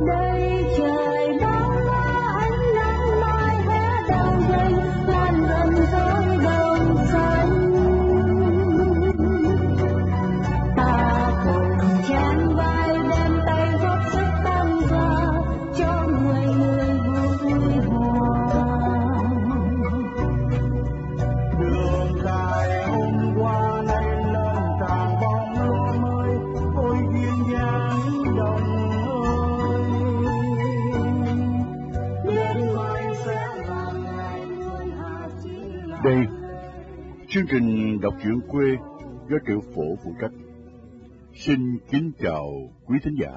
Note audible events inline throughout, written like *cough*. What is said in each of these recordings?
đây đọc truyện quê do Triệu Phổ phụ trách. Xin kính chào quý thính giả.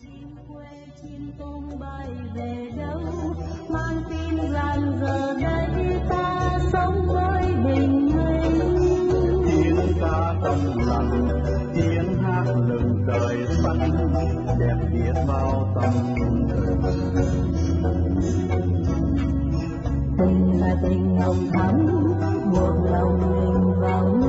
chim quê chim tung bay về đâu mang tin rằng giờ đây ta sống với bình minh tiếng ca tâm lành tiếng hát lừng trời xanh đẹp biết bao tâm tình là tình nồng thắm buộc lòng mình vào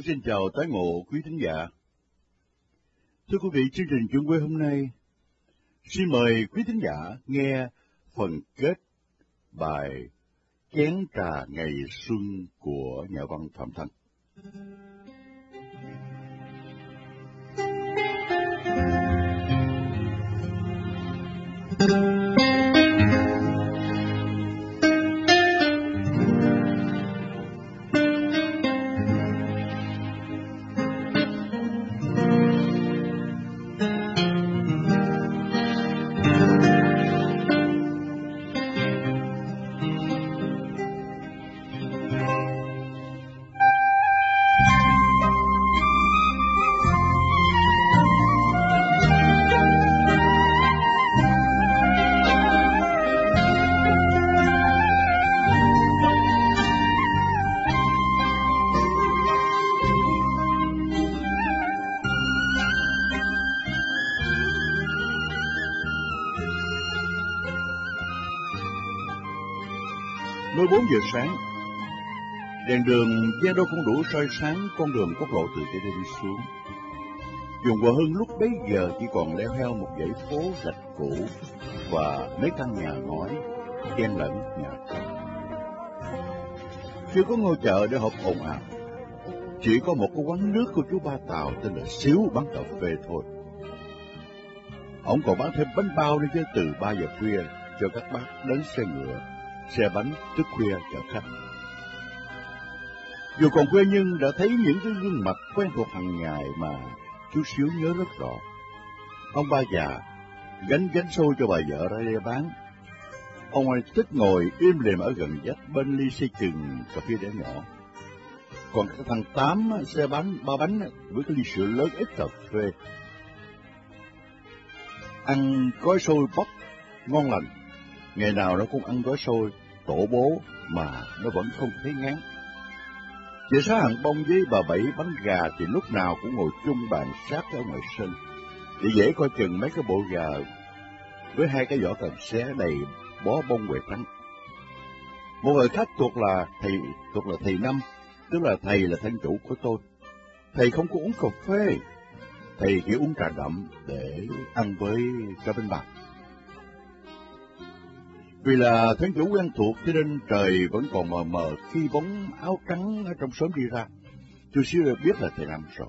Phổ xin chào tái ngộ quý thính giả. Thưa quý vị, chương trình chuyện quê hôm nay xin mời quý thính giả nghe phần kết bài Chén trà ngày xuân của nhà văn Phạm Thanh. *laughs* Mới bốn giờ sáng, đèn đường gian đâu không đủ soi sáng con đường quốc lộ từ trên đây đi xuống. Dùng hòa hơn lúc bấy giờ chỉ còn leo heo một dãy phố gạch cũ và mấy căn nhà ngói, chen lẫn nhà cửa. Chưa có ngôi chợ để họp ồn ào, chỉ có một cái quán nước của chú Ba Tàu tên là Xíu bán cà phê thôi. Ông còn bán thêm bánh bao nữa chứ từ 3 giờ khuya cho các bác đến xe ngựa, xe bánh thức khuya chở khách. Dù còn quê nhưng đã thấy những cái gương mặt quen thuộc hàng ngày mà chú Xíu nhớ rất rõ. Ông ba già gánh gánh xôi cho bà vợ ra đây bán. Ông ấy thích ngồi im lìm ở gần dách bên ly xây chừng cà phê đẻ nhỏ. Còn cái thằng Tám xe bánh, ba bánh với cái ly sữa lớn ít cà phê. Ăn gói xôi bắp ngon lành. Ngày nào nó cũng ăn gói xôi tổ bố mà nó vẫn không thấy ngán. Chị Sáu Hằng Bông với bà Bảy bánh gà thì lúc nào cũng ngồi chung bàn sát ở ngoài sân, để dễ coi chừng mấy cái bộ gà với hai cái vỏ cần xé đầy bó bông quẹt trắng. Một người khách thuộc là thầy thuộc là thầy Năm, tức là thầy là thân chủ của tôi. Thầy không có uống cà phê, thầy chỉ uống trà đậm để ăn với cái bên bạc. Vì là thân chủ quen thuộc cho nên trời vẫn còn mờ mờ khi bóng áo trắng ở trong sớm đi ra. Chú xưa biết là thầy Năm rồi.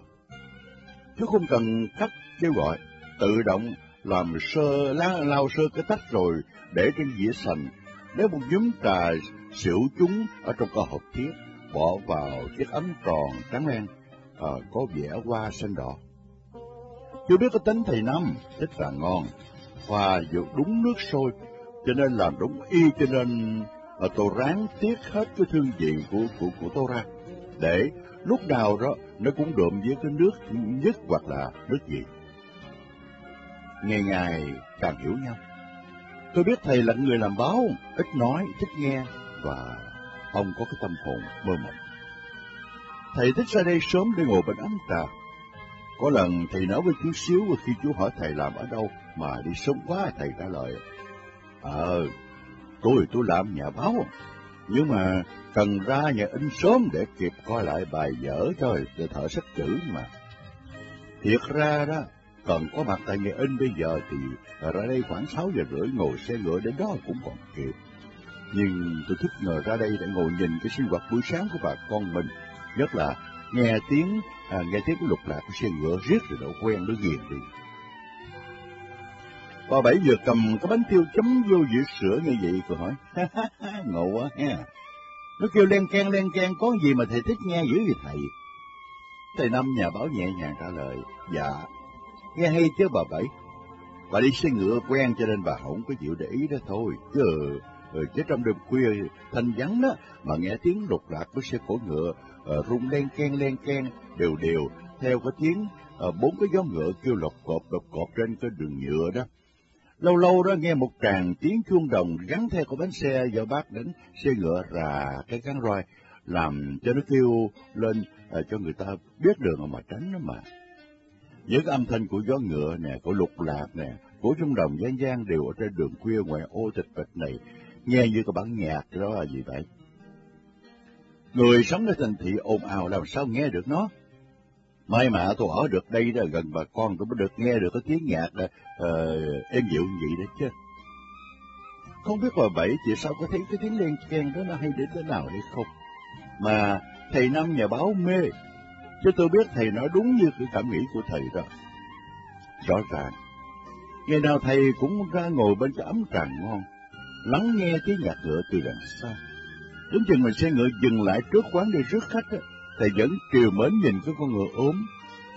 Chú không cần cách kêu gọi, tự động làm sơ lá lau sơ cái tách rồi để trên dĩa sành, để một nhúm trà xỉu chúng ở trong cái hộp thiết, bỏ vào chiếc ấm tròn trắng đen, à, có vẻ hoa xanh đỏ. Chú biết có tính thầy Năm, thích là ngon, và dược đúng nước sôi, cho nên làm đúng y cho nên à, tôi ráng tiết hết cái thương vị của của của tôi ra, để lúc nào đó nó cũng đượm với cái nước nhất hoặc là nước gì. Ngày ngày càng hiểu nhau. Tôi biết thầy là người làm báo, ít nói, thích nghe và ông có cái tâm hồn mơ mộng. Thầy thích ra đây sớm để ngồi bên ông ta Có lần thầy nói với chú Xíu khi chú hỏi thầy làm ở đâu mà đi sớm quá thầy trả lời. Ờ, tôi tôi làm nhà báo, nhưng mà cần ra nhà in sớm để kịp coi lại bài vở thôi để thợ sách chữ mà. Thiệt ra đó, cần có mặt tại nhà in bây giờ thì ra đây khoảng 6 giờ rưỡi ngồi xe ngựa đến đó cũng còn kịp. Nhưng tôi thích ngờ ra đây để ngồi nhìn cái sinh hoạt buổi sáng của bà con mình, nhất là nghe tiếng à, nghe tiếng lục lạc của xe ngựa riết rồi độ quen nó ghiền đi. Bà Bảy vừa cầm cái bánh tiêu chấm vô dĩa sữa như vậy, cô hỏi, *laughs* ngộ quá ha. Nó kêu len can len can, có gì mà thầy thích nghe dữ vậy thầy? Thầy Năm nhà báo nhẹ nhàng trả lời, dạ, nghe hay chứ bà Bảy. Bà đi xe ngựa quen cho nên bà không có chịu để ý đó thôi, chứ ừ, chứ trong đêm khuya thanh vắng đó mà nghe tiếng lục lạc của xe cổ ngựa uh, rung len keng len keng đều đều theo cái tiếng uh, bốn cái gió ngựa kêu lộc cộp lộc cộp trên cái đường nhựa đó lâu lâu đó nghe một tràng tiếng chuông đồng gắn theo của bánh xe do bác đến xe ngựa rà cái gắn roi làm cho nó kêu lên à, cho người ta biết đường mà tránh nó mà những âm thanh của gió ngựa nè của lục lạc nè của trung đồng gian gian đều ở trên đường khuya ngoài ô tịch bịch này nghe như cái bản nhạc đó là gì vậy? Người sống ở thành thị ồn ào làm sao nghe được nó? May mà tôi ở được đây đó, gần bà con tôi mới được nghe được cái tiếng nhạc uh, êm dịu như vậy đó chứ. Không biết bà Bảy chị sao có thấy cái tiếng len ken đó nó hay đến thế nào hay không? Mà thầy Năm nhà báo mê, chứ tôi biết thầy nói đúng như cái cảm nghĩ của thầy đó. Rõ ràng, ngày nào thầy cũng ra ngồi bên cái ấm trà ngon, lắng nghe tiếng nhạc ngựa từ đằng xa. đúng chừng mình xe ngựa dừng lại trước quán để rước khách, á, thầy vẫn kiều mến nhìn cái con ngựa ốm,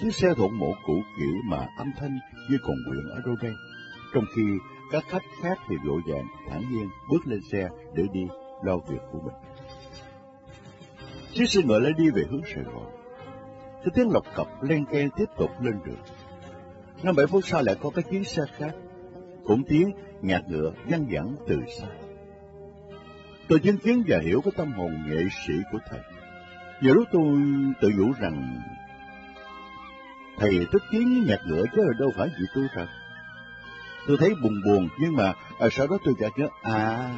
chiếc xe thộn mộ cũ kiểu mà âm thanh như còn quyện ở đâu đây. Trong khi các khách khác thì vội vàng, thản nhiên bước lên xe để đi lo việc của mình. Chiếc xe ngựa lại đi về hướng Sài Gòn. Cái tiếng lọc cập len keng tiếp tục lên đường. Năm bảy phút sau lại có cái chuyến xe khác, cũng tiếng nhạc ngựa văng vẳng từ xa. Tôi chứng kiến và hiểu cái tâm hồn nghệ sĩ của thầy. Nhiều lúc tôi tự nhủ rằng thầy thích kiến nhạc ngựa chứ đâu phải vì tôi thật. Tôi thấy buồn buồn nhưng mà à, sau đó tôi chợt nhớ à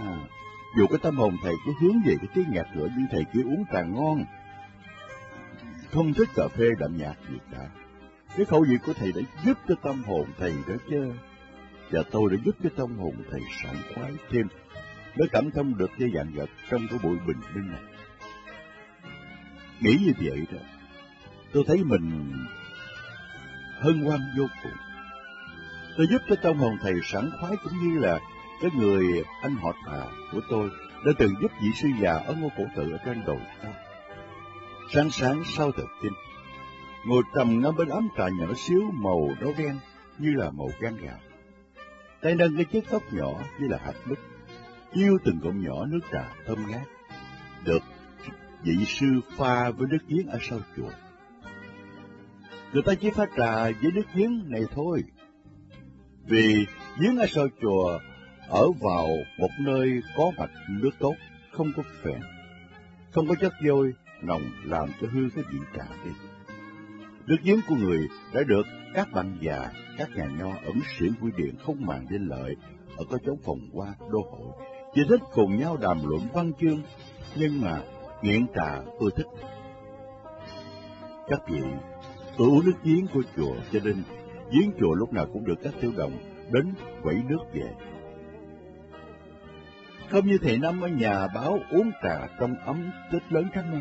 dù cái tâm hồn thầy cứ hướng về cái tiếng nhạc ngựa nhưng thầy chỉ uống trà ngon không thích cà phê đậm nhạt gì cả cái khẩu vị của thầy đã giúp cho tâm hồn thầy đó chứ và tôi đã giúp cho tâm hồn thầy sảng khoái thêm mới cảm thông được cái dạng vật trong cái buổi bình minh này. Nghĩ như vậy đó, tôi thấy mình hân hoan vô cùng. Tôi giúp cho trong hồn thầy sẵn khoái cũng như là cái người anh họ thà của tôi đã từng giúp vị sư già ở ngôi cổ tự ở trên đồi cao. Sáng sáng sau thực kinh, ngồi trầm ngắm bên ấm trà nhỏ xíu màu nâu đen như là màu gan gạo tay nâng cái chiếc cốc nhỏ như là hạt mít, chiêu từng cọng nhỏ nước trà thơm ngát, được vị sư pha với nước giếng ở sau chùa. Người ta chỉ pha trà với nước giếng này thôi, vì giếng ở sau chùa ở vào một nơi có mạch nước tốt, không có phèn, không có chất vôi nồng làm cho hư cái vị trà đi. Nước giếng của người đã được các bạn già, các nhà nho ẩn sĩ quy điện không màng đến lợi ở có chỗ phòng qua đô hội, chỉ thích cùng nhau đàm luận văn chương, nhưng mà nghiện trà tôi thích. Các vị, tôi uống nước giếng của chùa cho nên giếng chùa lúc nào cũng được các tiêu đồng đến quẩy nước về. Không như thầy Năm ở nhà báo uống trà trong ấm tích lớn trắng năm.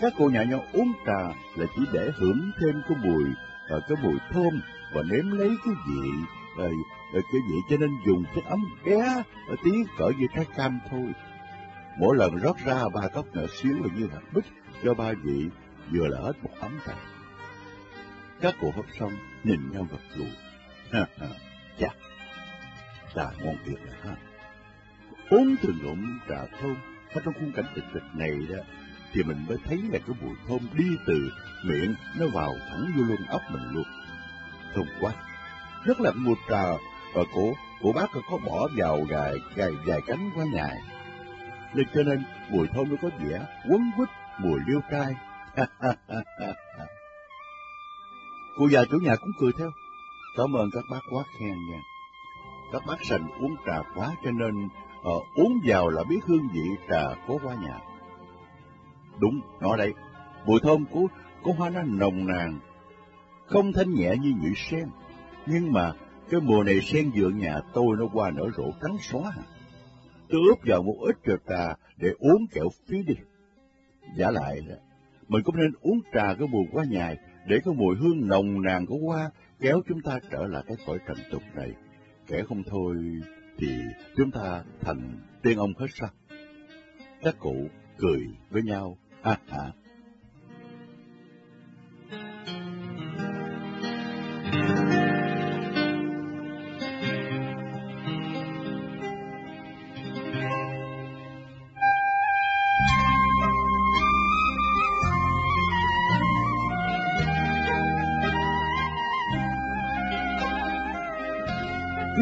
Các cô nhà nhau uống trà là chỉ để hưởng thêm cái mùi uh, cái mùi thơm và nếm lấy cái vị ờ, ờ, cái vị cho nên dùng cái ấm bé tiếng tí cỡ như trái cam thôi. Mỗi lần rót ra ba cốc nhỏ xíu là như hạt bích cho ba vị vừa là hết một ấm trà. Các cụ hấp xong nhìn nhau gật gù. Chà, trà ngon tuyệt là ha. Uống từng ngụm trà thơm ở trong khung cảnh tịch tịch này đó thì mình mới thấy là cái mùi thơm đi từ miệng nó vào thẳng vô luôn ốc mình luôn. Thơm quá. Rất là mùi trà và cổ, cổ bác có bỏ vào gài, gài, gài cánh qua nhài nên cho nên mùi thơm nó có vẻ quấn quýt mùi liêu cay. *laughs* Cô già chủ nhà cũng cười theo. Cảm ơn các bác quá khen nha. Các bác sành uống trà quá cho nên uh, uống vào là biết hương vị trà có hoa nhà. Đúng, nó đây. Mùi thơm của, của hoa nó nồng nàn, không thanh nhẹ như nhụy sen. Nhưng mà cái mùa này sen dựa nhà tôi nó qua nở rộ trắng xóa. À. Tôi ướp vào một ít trà trà để uống kẹo phí đi. Giả lại, mình cũng nên uống trà cái mùi quá nhài để cái mùi hương nồng nàn của hoa kéo chúng ta trở lại cái cõi trần tục này. Kẻ không thôi thì chúng ta thành tiên ông hết sao? Các cụ cười với nhau, ha ha.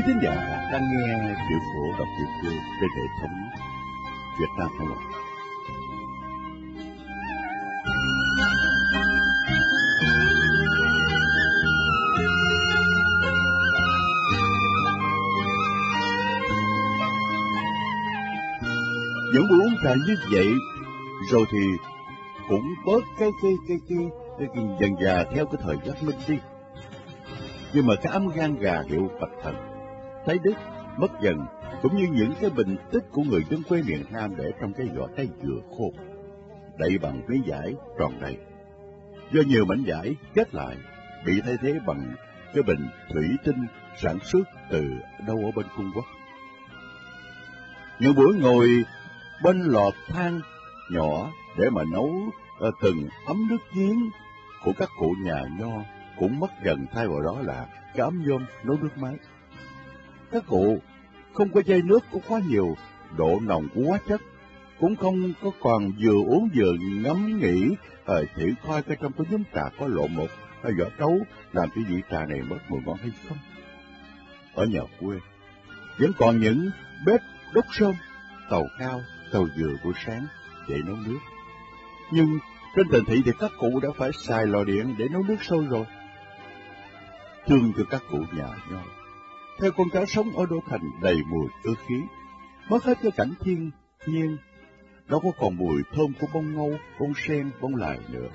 Quý thính giả đang nghe tiểu phổ đọc tiểu thư trên hệ thống Việt Nam Thông Lộc. Những buổi uống trà như vậy, rồi thì cũng bớt cái cái cái cái, cái, cái dần già theo cái thời giác minh đi. Nhưng mà cái ấm gan gà hiệu Phật thần, thấy đức, mất dần, cũng như những cái bình tích của người dân quê miền Nam để trong cái vỏ cây dừa khô, đậy bằng cái giải tròn đầy. Do nhiều mảnh giải kết lại, bị thay thế bằng cái bình thủy tinh sản xuất từ đâu ở bên Trung Quốc. Những buổi ngồi bên lò than nhỏ để mà nấu ờ, từng ấm nước giếng của các cụ nhà nho cũng mất dần thay vào đó là cái ấm nhôm nấu nước máy. Các cụ không có dây nước cũng quá nhiều độ nồng cũng quá chất, cũng không có còn vừa uống vừa ngắm nghĩ à, chỉ ờ, coi cái trong cái nhóm trà có lộ một hay vỏ trấu làm cái vị trà này mất mùi ngon hay không. Ở nhà quê, vẫn còn những bếp đốt sơm, tàu cao, tàu dừa buổi sáng để nấu nước. Nhưng trên thành thị thì các cụ đã phải xài lò điện để nấu nước sôi rồi. Thương cho các cụ nhà nho. Theo con cháu sống ở đô thành đầy mùi cơ khí, mất hết cái cảnh thiên nhiên, đâu có còn mùi thơm của bông ngâu, bông sen, bông lài nữa.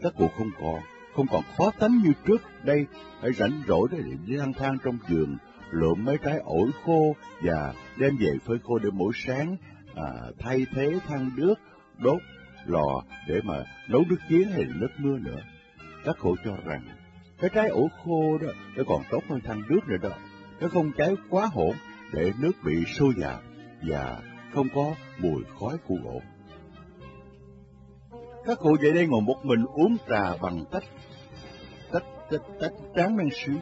Các cụ không còn, không còn khó tánh như trước đây, phải rảnh rỗi để đi lang thang trong giường, lượm mấy trái ổi khô và đem về phơi khô để mỗi sáng à, thay thế than nước đốt lò để mà nấu nước giếng hay nước mưa nữa. Các cụ cho rằng cái trái ổi khô đó nó còn tốt hơn than nước nữa đó. Nó không cháy quá hỗn để nước bị sôi nhạt và không có mùi khói của gỗ. Các cụ về đây ngồi một mình uống trà bằng tách, tách, tách, tách tráng men sứ.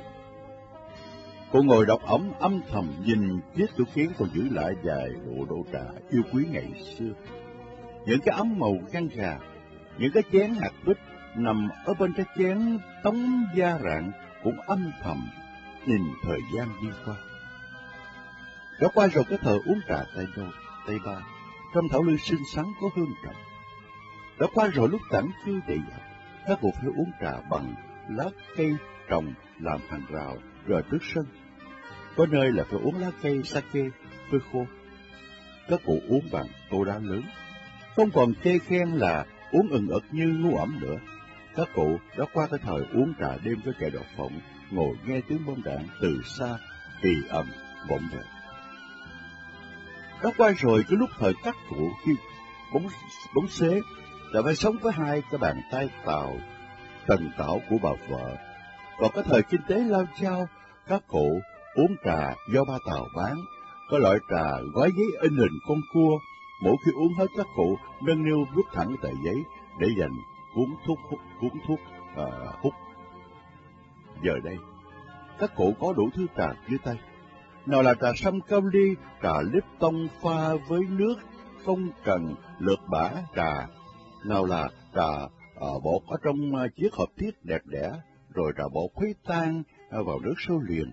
Cô ngồi đọc ẩm âm thầm nhìn chiếc tủ kiến còn giữ lại vài bộ đồ trà yêu quý ngày xưa. Những cái ấm màu gan gà, những cái chén hạt bích nằm ở bên cái chén tống da rạng cũng âm thầm nhìn thời gian đi qua. Đã qua rồi cái thời uống trà tay đôi, tay ba, trong thảo lư xinh xắn có hương trầm. Đã qua rồi lúc tản cư đầy dặn, các cụ phải uống trà bằng lá cây trồng làm hàng rào rồi trước sân. Có nơi là phải uống lá cây sake phơi khô. Các cụ uống bằng tô đá lớn, không còn chê khen là uống ừng ực như ngu ẩm nữa. Các cụ đã qua cái thời uống trà đêm với kẻ độc phộng, ngồi nghe tiếng bom đạn từ xa, kỳ ầm vọng về. Đã qua rồi cái lúc thời cắt cụ khi bóng, bóng xế đã phải sống với hai cái bàn tay tàu tần tảo của bà vợ. Còn cái thời kinh tế lao chao, các cụ uống trà do ba tàu bán, có loại trà gói giấy in hình con cua, mỗi khi uống hết các cụ nâng niu rút thẳng tờ giấy để dành cuốn thuốc hút, cuốn thuốc uh, hút. Giờ đây, các cụ có đủ thứ trà dưới tay. Nào là trà sâm cao ly, trà Lipton pha với nước, không cần lượt bã trà. Nào là trà à, bột ở trong à, chiếc hộp tiết đẹp đẽ, rồi trà bột khuấy tan à, vào nước sôi liền.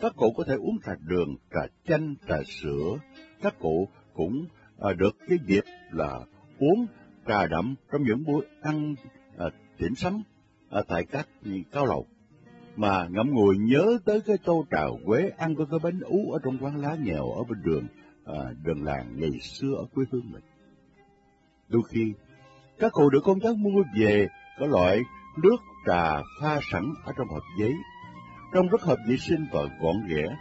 Các cụ có thể uống trà đường, trà chanh, trà sữa. Các cụ cũng à, được cái dịp là uống trà đậm trong những buổi ăn à, điểm sắm à, tại các cao lầu mà ngẫm ngùi nhớ tới cái tô trà quế ăn với cái bánh ú ở trong quán lá nghèo ở bên đường à, đường làng ngày xưa ở quê hương mình. Đôi khi, các cụ được con cháu mua về có loại nước trà pha sẵn ở trong hộp giấy, trông rất hợp vệ sinh và gọn ghẽ,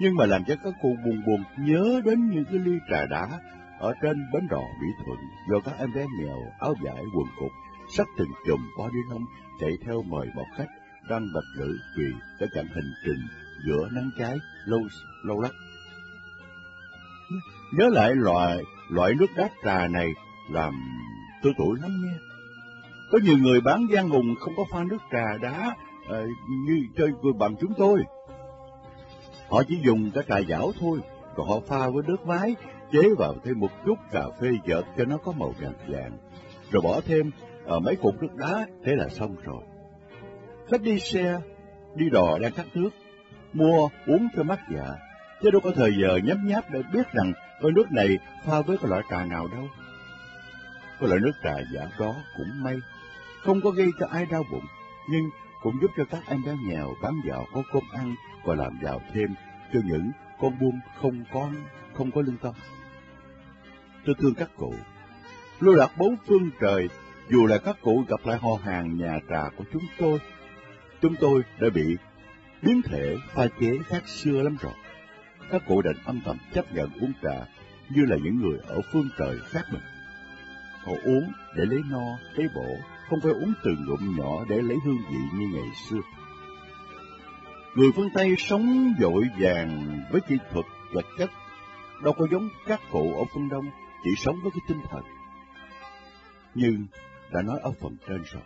nhưng mà làm cho các cụ buồn buồn nhớ đến những cái ly trà đá ở trên bến đò Mỹ Thuận do các em bé nghèo áo vải quần cục sắc từng chùm bó đi lông chạy theo mời một khách đang bật lửa vì cái chặn hành trình giữa nắng cháy lâu lâu lắc. Nhớ lại loại loại nước đá trà này làm tôi tuổi lắm nghe. Có nhiều người bán gian hùng không có pha nước trà đá à, như chơi vừa bằng chúng tôi. Họ chỉ dùng cái trà giảo thôi, còn họ pha với nước máy, chế vào thêm một chút cà phê dợt cho nó có màu vàng vàng, rồi bỏ thêm à, mấy cục nước đá, thế là xong rồi. Khách đi xe, đi đò đang cắt nước, mua uống cho mát dạ, chứ đâu có thời giờ nhấm nháp để biết rằng hơi nước này pha với cái loại trà nào đâu. Cái loại nước trà giả đó cũng may, không có gây cho ai đau bụng, nhưng cũng giúp cho các em bé nghèo bám vào có cơm ăn và làm giàu thêm cho những con buôn không có không có lương tâm. Tôi thương các cụ, lưu lạc bốn phương trời, dù là các cụ gặp lại họ hàng nhà trà của chúng tôi, chúng tôi đã bị biến thể pha chế khác xưa lắm rồi. Các cụ đành âm thầm chấp nhận uống trà như là những người ở phương trời khác mình. Họ uống để lấy no, lấy bổ, không phải uống từ ngụm nhỏ để lấy hương vị như ngày xưa. Người phương Tây sống dội vàng với kỹ thuật vật chất, đâu có giống các cụ ở phương Đông chỉ sống với cái tinh thần. Nhưng đã nói ở phần trên rồi.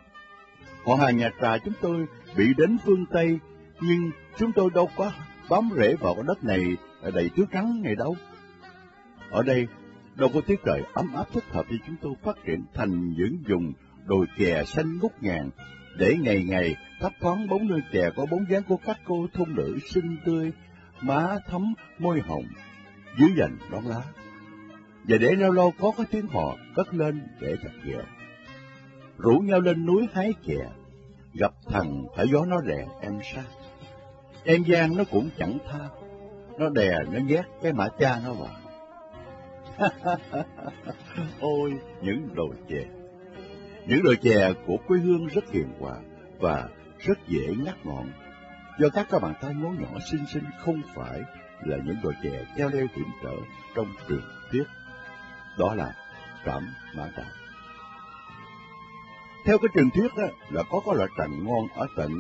Họ hàng nhà trà chúng tôi bị đến phương Tây, nhưng chúng tôi đâu có bám rễ vào cái đất này đầy tứ trắng này đâu. Ở đây, đâu có tiết trời ấm áp thích hợp thì chúng tôi phát triển thành những vùng đồi chè xanh ngút ngàn, để ngày ngày thấp thoáng bóng nơi chè có bóng dáng của các cô thôn nữ xinh tươi, má thấm môi hồng, dưới dành đón lá. Và để lâu lâu có cái tiếng họ cất lên để thật ghẹo. Rủ nhau lên núi hái chè, gặp thằng phải gió nó đè em sát. Em Giang nó cũng chẳng tha, nó đè nó nhét cái mã cha nó vào. *laughs* Ôi, những đồ chè. Những đồ chè của quê hương rất hiền hòa và rất dễ ngắt ngọn. Do các các bàn tay ngố nhỏ xinh xinh không phải là những đồ chè treo leo hiểm trở trong truyền thuyết. Đó là cảm mã đạo. Theo cái truyền thuyết đó, là có có loại trành ngon ở tận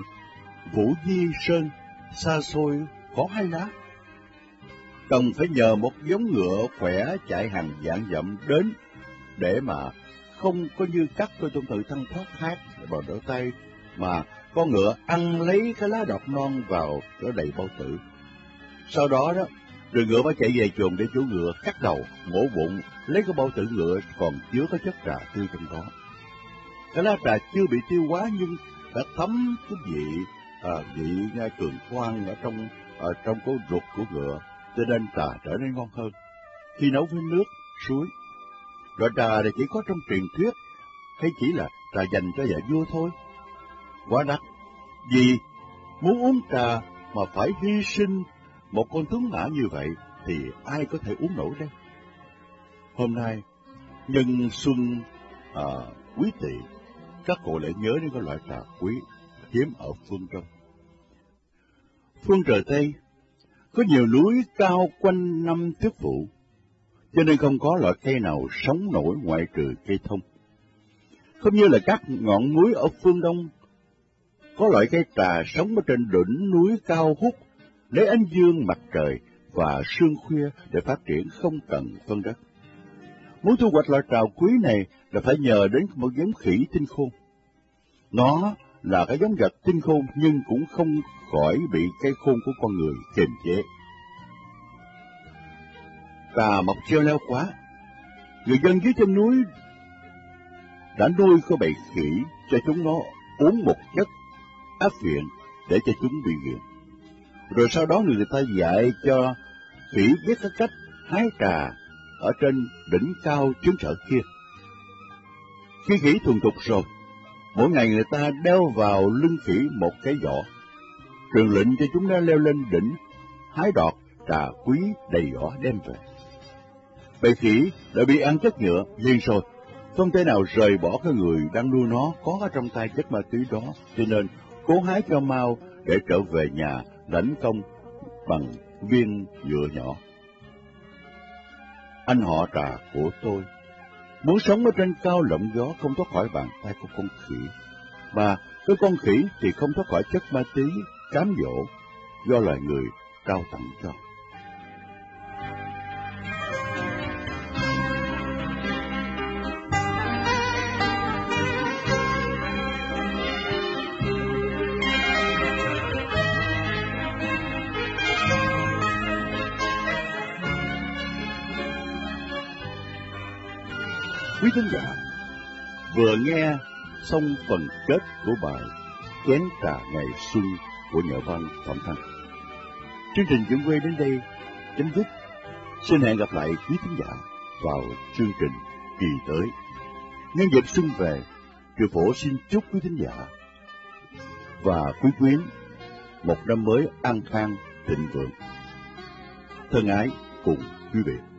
Vũ Di Sơn, xa xôi có hai lá cần phải nhờ một giống ngựa khỏe chạy hàng dạng dặm đến để mà không có như cắt tôi trong tự thân thoát hát vào đỡ tay mà con ngựa ăn lấy cái lá đọt non vào cỡ đầy bao tử. Sau đó đó, rồi ngựa mới chạy về chuồng để chủ ngựa cắt đầu, mổ bụng, lấy cái bao tử ngựa còn chứa cái chất trà tươi trong đó. Cái lá trà chưa bị tiêu hóa nhưng đã thấm cái vị à, vị ngay cường khoan ở trong ở trong cái ruột của ngựa cho nên trà trở nên ngon hơn. Khi nấu với nước, suối, loại trà này chỉ có trong truyền thuyết hay chỉ là trà dành cho nhà vua thôi? Quá đắt, vì muốn uống trà mà phải hy sinh một con tuấn mã như vậy thì ai có thể uống nổi đây? Hôm nay, nhân xuân à, quý tỵ, các cụ lại nhớ đến cái loại trà quý hiếm ở phương Đông. Phương trời Tây có nhiều núi cao quanh năm tuyết vụ, cho nên không có loại cây nào sống nổi ngoại trừ cây thông. Không như là các ngọn núi ở phương Đông, có loại cây trà sống ở trên đỉnh núi cao hút, lấy ánh dương mặt trời và sương khuya để phát triển không cần phân đất. Muốn thu hoạch loại trào quý này là phải nhờ đến một giống khỉ tinh khôn. Nó là cái giống vật tinh khôn nhưng cũng không khỏi bị cái khôn của con người kiềm chế. Cà mọc treo leo quá, người dân dưới chân núi đã nuôi có bầy khỉ cho chúng nó uống một chất áp viện để cho chúng bị nghiện. Rồi sau đó người ta dạy cho khỉ biết cách hái trà ở trên đỉnh cao chứng sở kia. Khi khỉ thuần thục rồi, mỗi ngày người ta đeo vào lưng khỉ một cái giỏ, truyền lệnh cho chúng nó leo lên đỉnh, hái đọt trà quý đầy giỏ đem về. Bầy khỉ đã bị ăn chất nhựa, liền rồi, không thể nào rời bỏ cái người đang nuôi nó có ở trong tay chất ma túy đó, cho nên cố hái cho mau để trở về nhà lãnh công bằng viên nhựa nhỏ. Anh họ trà của tôi, muốn sống ở trên cao lộng gió không thoát khỏi bàn tay của con khỉ, mà cái con khỉ thì không thoát khỏi chất ma túy, cám dỗ do loài người trao tặng cho. Quý khán giả vừa nghe xong phần kết của bài Chén trà ngày xuân của nhà văn Phạm Thanh. Chương trình Dưỡng quê đến đây chấm dứt. Xin hẹn gặp lại quý khán giả vào chương trình kỳ tới. Nhân dịp xuân về, Kiều Phổ xin chúc quý khán giả và quý quyến một năm mới an khang thịnh vượng. Thân ái cùng quý vị.